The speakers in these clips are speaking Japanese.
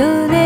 どれ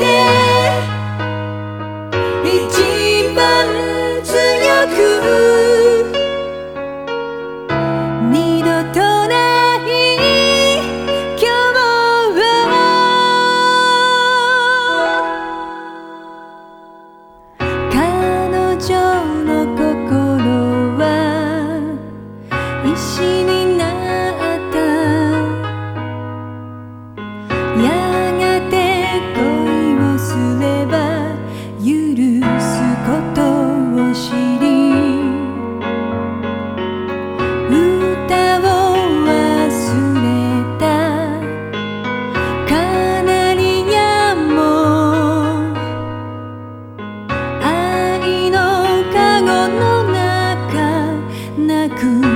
day. なく